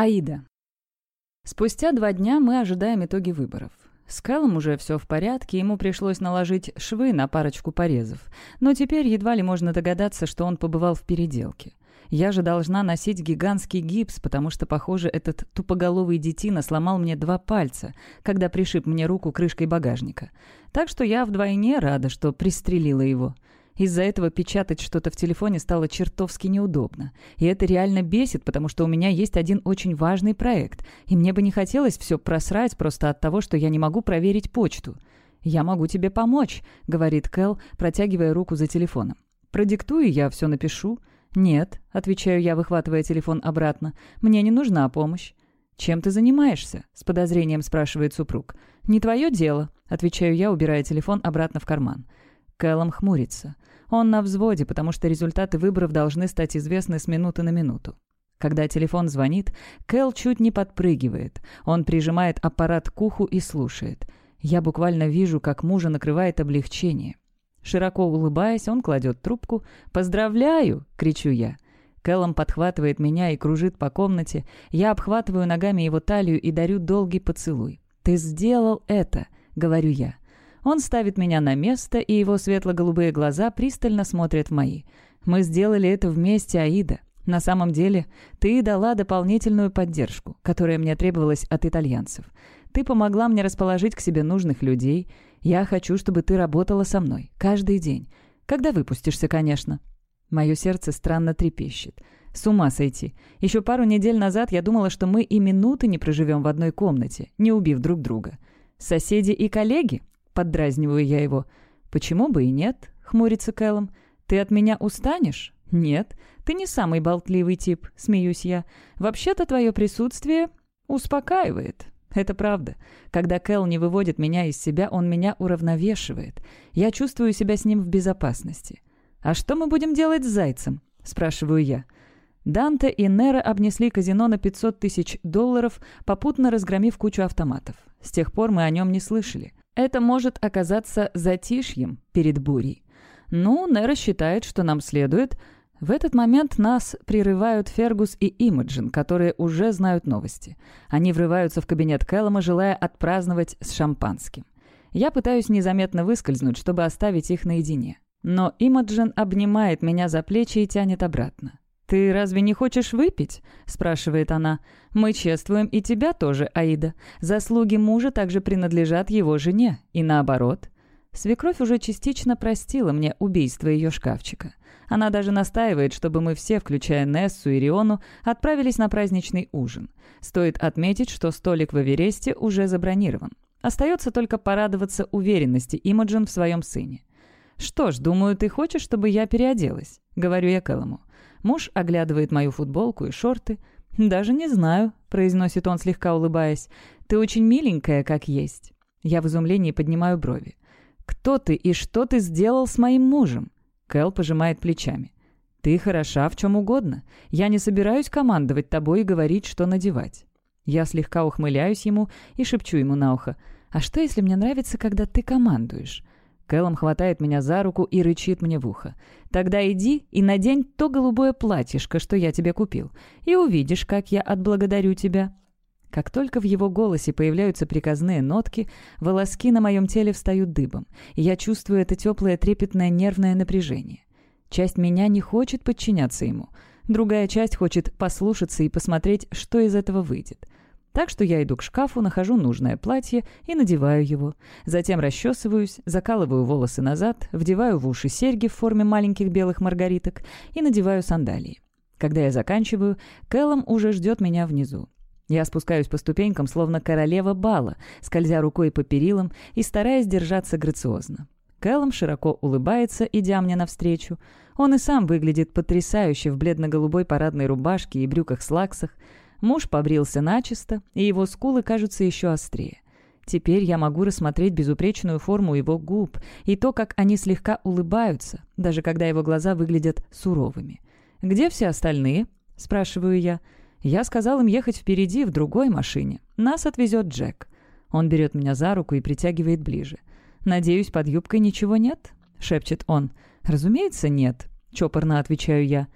Аида. Спустя два дня мы ожидаем итоги выборов. С Кэллом уже все в порядке, ему пришлось наложить швы на парочку порезов. Но теперь едва ли можно догадаться, что он побывал в переделке. Я же должна носить гигантский гипс, потому что, похоже, этот тупоголовый детина сломал мне два пальца, когда пришиб мне руку крышкой багажника. Так что я вдвойне рада, что пристрелила его. Из-за этого печатать что-то в телефоне стало чертовски неудобно. И это реально бесит, потому что у меня есть один очень важный проект, и мне бы не хотелось все просрать просто от того, что я не могу проверить почту. «Я могу тебе помочь», — говорит Кэл, протягивая руку за телефоном. «Продиктую, я все напишу». «Нет», — отвечаю я, выхватывая телефон обратно, — «мне не нужна помощь». «Чем ты занимаешься?» — с подозрением спрашивает супруг. «Не твое дело», — отвечаю я, убирая телефон обратно в карман. Кэллом хмурится. Он на взводе, потому что результаты выборов должны стать известны с минуты на минуту. Когда телефон звонит, Кэл чуть не подпрыгивает. Он прижимает аппарат к уху и слушает. Я буквально вижу, как мужа накрывает облегчение. Широко улыбаясь, он кладет трубку. «Поздравляю!» — кричу я. Кэллом подхватывает меня и кружит по комнате. Я обхватываю ногами его талию и дарю долгий поцелуй. «Ты сделал это!» — говорю я. Он ставит меня на место, и его светло-голубые глаза пристально смотрят в мои. «Мы сделали это вместе, Аида. На самом деле, ты дала дополнительную поддержку, которая мне требовалась от итальянцев. Ты помогла мне расположить к себе нужных людей. Я хочу, чтобы ты работала со мной. Каждый день. Когда выпустишься, конечно». Мое сердце странно трепещет. С ума сойти. Еще пару недель назад я думала, что мы и минуты не проживем в одной комнате, не убив друг друга. Соседи и коллеги? Поддразниваю я его. «Почему бы и нет?» — хмурится Кэллом. «Ты от меня устанешь?» «Нет, ты не самый болтливый тип», — смеюсь я. «Вообще-то твое присутствие успокаивает». Это правда. Когда Кэл не выводит меня из себя, он меня уравновешивает. Я чувствую себя с ним в безопасности. «А что мы будем делать с Зайцем?» — спрашиваю я. Данте и Нера обнесли казино на 500 тысяч долларов, попутно разгромив кучу автоматов. С тех пор мы о нем не слышали. Это может оказаться затишьем перед бурей. Ну, Нера считает, что нам следует... В этот момент нас прерывают Фергус и Имаджин, которые уже знают новости. Они врываются в кабинет Кэллома, желая отпраздновать с шампанским. Я пытаюсь незаметно выскользнуть, чтобы оставить их наедине. Но Имаджин обнимает меня за плечи и тянет обратно. «Ты разве не хочешь выпить?» – спрашивает она. «Мы чествуем и тебя тоже, Аида. Заслуги мужа также принадлежат его жене. И наоборот». Свекровь уже частично простила мне убийство ее шкафчика. Она даже настаивает, чтобы мы все, включая Нессу и Риону, отправились на праздничный ужин. Стоит отметить, что столик в Эвересте уже забронирован. Остается только порадоваться уверенности Имаджин в своем сыне. «Что ж, думаю, ты хочешь, чтобы я переоделась?» — говорю я Кэллому. Муж оглядывает мою футболку и шорты. «Даже не знаю», — произносит он, слегка улыбаясь. «Ты очень миленькая, как есть». Я в изумлении поднимаю брови. «Кто ты и что ты сделал с моим мужем?» Кэл пожимает плечами. «Ты хороша в чем угодно. Я не собираюсь командовать тобой и говорить, что надевать». Я слегка ухмыляюсь ему и шепчу ему на ухо. «А что, если мне нравится, когда ты командуешь?» Кэллом хватает меня за руку и рычит мне в ухо. «Тогда иди и надень то голубое платьишко, что я тебе купил, и увидишь, как я отблагодарю тебя». Как только в его голосе появляются приказные нотки, волоски на моем теле встают дыбом, и я чувствую это теплое трепетное нервное напряжение. Часть меня не хочет подчиняться ему, другая часть хочет послушаться и посмотреть, что из этого выйдет. Так что я иду к шкафу, нахожу нужное платье и надеваю его. Затем расчесываюсь, закалываю волосы назад, вдеваю в уши серьги в форме маленьких белых маргариток и надеваю сандалии. Когда я заканчиваю, Кэллом уже ждет меня внизу. Я спускаюсь по ступенькам, словно королева бала, скользя рукой по перилам и стараясь держаться грациозно. Кэллом широко улыбается, идя мне навстречу. Он и сам выглядит потрясающе в бледно-голубой парадной рубашке и брюках-слаксах. Муж побрился начисто, и его скулы кажутся еще острее. Теперь я могу рассмотреть безупречную форму его губ и то, как они слегка улыбаются, даже когда его глаза выглядят суровыми. «Где все остальные?» – спрашиваю я. Я сказал им ехать впереди в другой машине. Нас отвезет Джек. Он берет меня за руку и притягивает ближе. «Надеюсь, под юбкой ничего нет?» – шепчет он. «Разумеется, нет», – чопорно отвечаю я.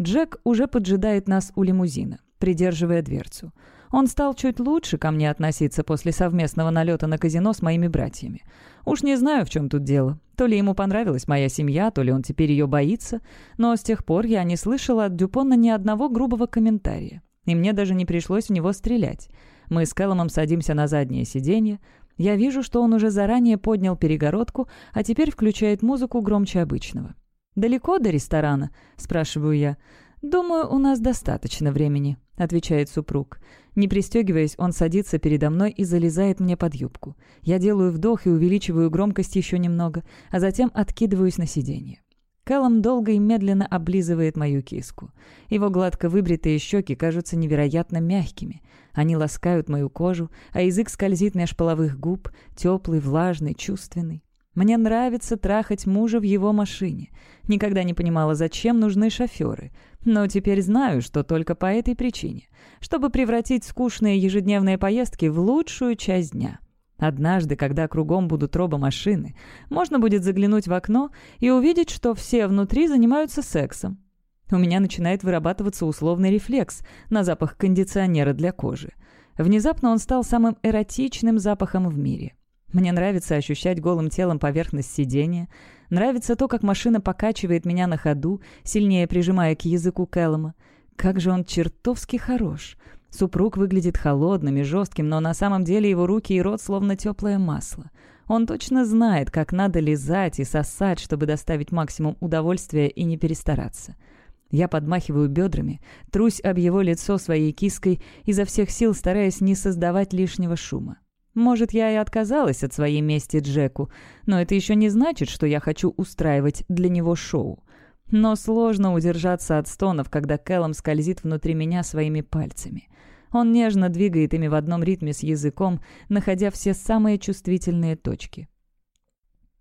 Джек уже поджидает нас у лимузина. Придерживая дверцу. Он стал чуть лучше ко мне относиться после совместного налета на казино с моими братьями. Уж не знаю, в чем тут дело. То ли ему понравилась моя семья, то ли он теперь ее боится, но с тех пор я не слышала от Дюпона ни одного грубого комментария. И мне даже не пришлось в него стрелять. Мы с Кэлломом садимся на заднее сиденье. Я вижу, что он уже заранее поднял перегородку, а теперь включает музыку громче обычного. «Далеко до ресторана?» – спрашиваю я. «Думаю, у нас достаточно времени», — отвечает супруг. Не пристегиваясь, он садится передо мной и залезает мне под юбку. Я делаю вдох и увеличиваю громкость еще немного, а затем откидываюсь на сиденье. Кэллом долго и медленно облизывает мою киску. Его гладко выбритые щеки кажутся невероятно мягкими. Они ласкают мою кожу, а язык скользит меж половых губ, теплый, влажный, чувственный. Мне нравится трахать мужа в его машине. Никогда не понимала, зачем нужны шоферы. Но теперь знаю, что только по этой причине. Чтобы превратить скучные ежедневные поездки в лучшую часть дня. Однажды, когда кругом будут робомашины, можно будет заглянуть в окно и увидеть, что все внутри занимаются сексом. У меня начинает вырабатываться условный рефлекс на запах кондиционера для кожи. Внезапно он стал самым эротичным запахом в мире. Мне нравится ощущать голым телом поверхность сидения. Нравится то, как машина покачивает меня на ходу, сильнее прижимая к языку Кэллома. Как же он чертовски хорош. Супруг выглядит холодным и жестким, но на самом деле его руки и рот словно теплое масло. Он точно знает, как надо лизать и сосать, чтобы доставить максимум удовольствия и не перестараться. Я подмахиваю бедрами, трусь об его лицо своей киской, изо всех сил стараясь не создавать лишнего шума. Может, я и отказалась от своей мести Джеку, но это еще не значит, что я хочу устраивать для него шоу. Но сложно удержаться от стонов, когда Кэллом скользит внутри меня своими пальцами. Он нежно двигает ими в одном ритме с языком, находя все самые чувствительные точки.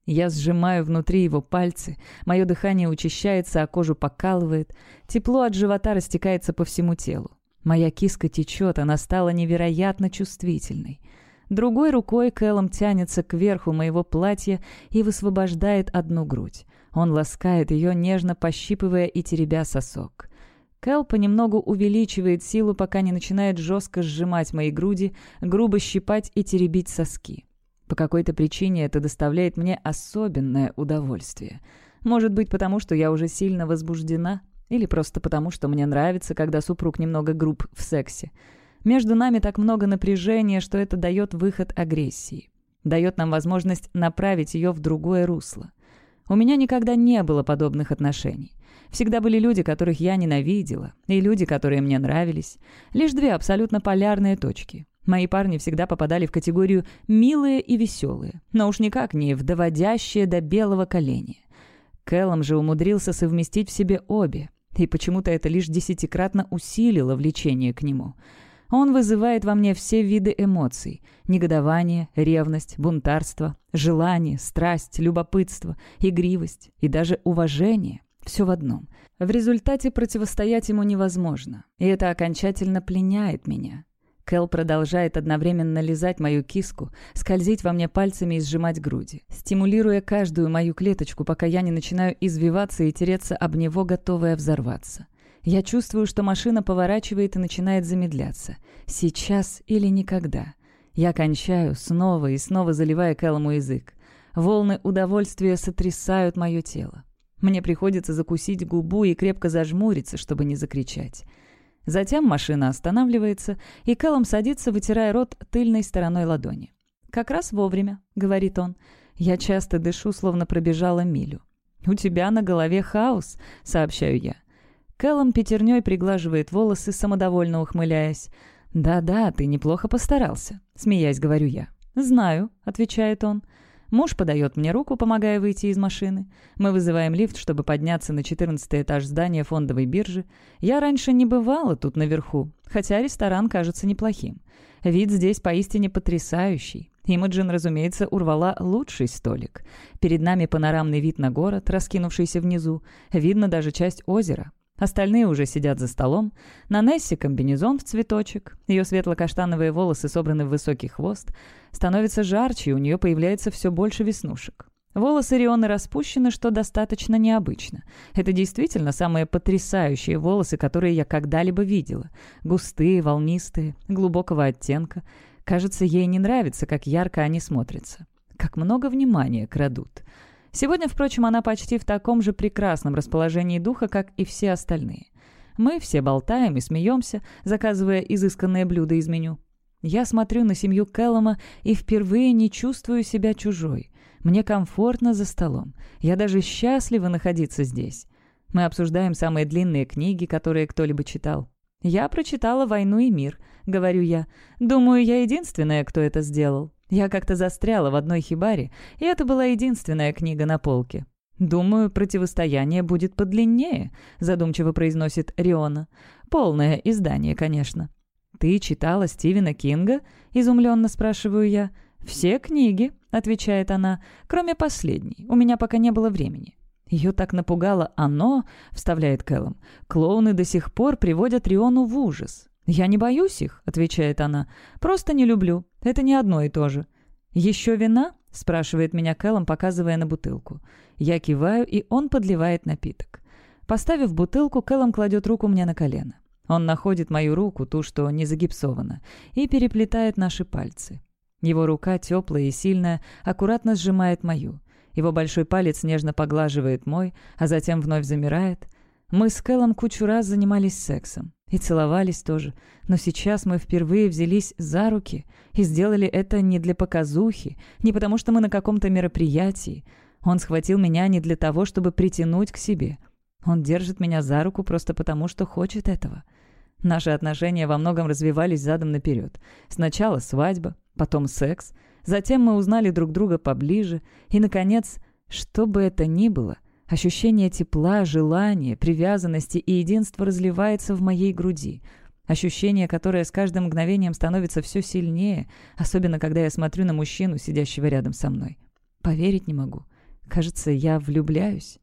Я сжимаю внутри его пальцы, мое дыхание учащается, а кожу покалывает, тепло от живота растекается по всему телу. Моя киска течет, она стала невероятно чувствительной. Другой рукой Кэллом тянется к верху моего платья и высвобождает одну грудь. Он ласкает ее, нежно пощипывая и теребя сосок. Кэл понемногу увеличивает силу, пока не начинает жестко сжимать мои груди, грубо щипать и теребить соски. По какой-то причине это доставляет мне особенное удовольствие. Может быть, потому что я уже сильно возбуждена, или просто потому, что мне нравится, когда супруг немного груб в сексе. Между нами так много напряжения, что это дает выход агрессии. Дает нам возможность направить ее в другое русло. У меня никогда не было подобных отношений. Всегда были люди, которых я ненавидела, и люди, которые мне нравились. Лишь две абсолютно полярные точки. Мои парни всегда попадали в категорию «милые и веселые», но уж никак не в доводящие до белого коленя. Кэллом же умудрился совместить в себе обе, и почему-то это лишь десятикратно усилило влечение к нему – он вызывает во мне все виды эмоций – негодование, ревность, бунтарство, желание, страсть, любопытство, игривость и даже уважение. Все в одном. В результате противостоять ему невозможно, и это окончательно пленяет меня. Кэл продолжает одновременно лизать мою киску, скользить во мне пальцами и сжимать груди, стимулируя каждую мою клеточку, пока я не начинаю извиваться и тереться об него, готовая взорваться. Я чувствую, что машина поворачивает и начинает замедляться. Сейчас или никогда. Я кончаю, снова и снова заливая Кэллому язык. Волны удовольствия сотрясают мое тело. Мне приходится закусить губу и крепко зажмуриться, чтобы не закричать. Затем машина останавливается, и Кэллом садится, вытирая рот тыльной стороной ладони. «Как раз вовремя», — говорит он. Я часто дышу, словно пробежала милю. «У тебя на голове хаос», — сообщаю я. Кэллом пятерней приглаживает волосы, самодовольно ухмыляясь. «Да-да, ты неплохо постарался», — смеясь говорю я. «Знаю», — отвечает он. Муж подает мне руку, помогая выйти из машины. Мы вызываем лифт, чтобы подняться на 14 этаж здания фондовой биржи. Я раньше не бывала тут наверху, хотя ресторан кажется неплохим. Вид здесь поистине потрясающий. Имаджин, разумеется, урвала лучший столик. Перед нами панорамный вид на город, раскинувшийся внизу. Видно даже часть озера. Остальные уже сидят за столом. На Нессе комбинезон в цветочек. Ее светло-каштановые волосы собраны в высокий хвост. Становится жарче, и у нее появляется все больше веснушек. Волосы Рионы распущены, что достаточно необычно. Это действительно самые потрясающие волосы, которые я когда-либо видела. Густые, волнистые, глубокого оттенка. Кажется, ей не нравится, как ярко они смотрятся. Как много внимания крадут. Сегодня, впрочем, она почти в таком же прекрасном расположении духа, как и все остальные. Мы все болтаем и смеемся, заказывая изысканные блюда из меню. Я смотрю на семью Кэллома и впервые не чувствую себя чужой. Мне комфортно за столом. Я даже счастлива находиться здесь. Мы обсуждаем самые длинные книги, которые кто-либо читал. «Я прочитала «Войну и мир», — говорю я. «Думаю, я единственная, кто это сделал. Я как-то застряла в одной хибаре, и это была единственная книга на полке. «Думаю, противостояние будет подлиннее», — задумчиво произносит Риона. «Полное издание, конечно». «Ты читала Стивена Кинга?» — изумленно спрашиваю я. «Все книги», — отвечает она, — «кроме последней. У меня пока не было времени». Ее так напугало «оно», — вставляет Кэллом. «Клоуны до сих пор приводят Риону в ужас». «Я не боюсь их», — отвечает она. «Просто не люблю. Это не одно и то же». «Еще вина?» — спрашивает меня Кэллом, показывая на бутылку. Я киваю, и он подливает напиток. Поставив бутылку, Кэллом кладет руку мне на колено. Он находит мою руку, ту, что не загипсована, и переплетает наши пальцы. Его рука, теплая и сильная, аккуратно сжимает мою. Его большой палец нежно поглаживает мой, а затем вновь замирает. Мы с Кэллом кучу раз занимались сексом. И целовались тоже. Но сейчас мы впервые взялись за руки и сделали это не для показухи, не потому что мы на каком-то мероприятии. Он схватил меня не для того, чтобы притянуть к себе. Он держит меня за руку просто потому, что хочет этого. Наши отношения во многом развивались задом наперед. Сначала свадьба, потом секс, затем мы узнали друг друга поближе, и, наконец, что бы это ни было, ощущение тепла, желания, привязанности и единства разливается в моей груди. Ощущение, которое с каждым мгновением становится все сильнее, особенно когда я смотрю на мужчину, сидящего рядом со мной. Поверить не могу. Кажется, я влюбляюсь.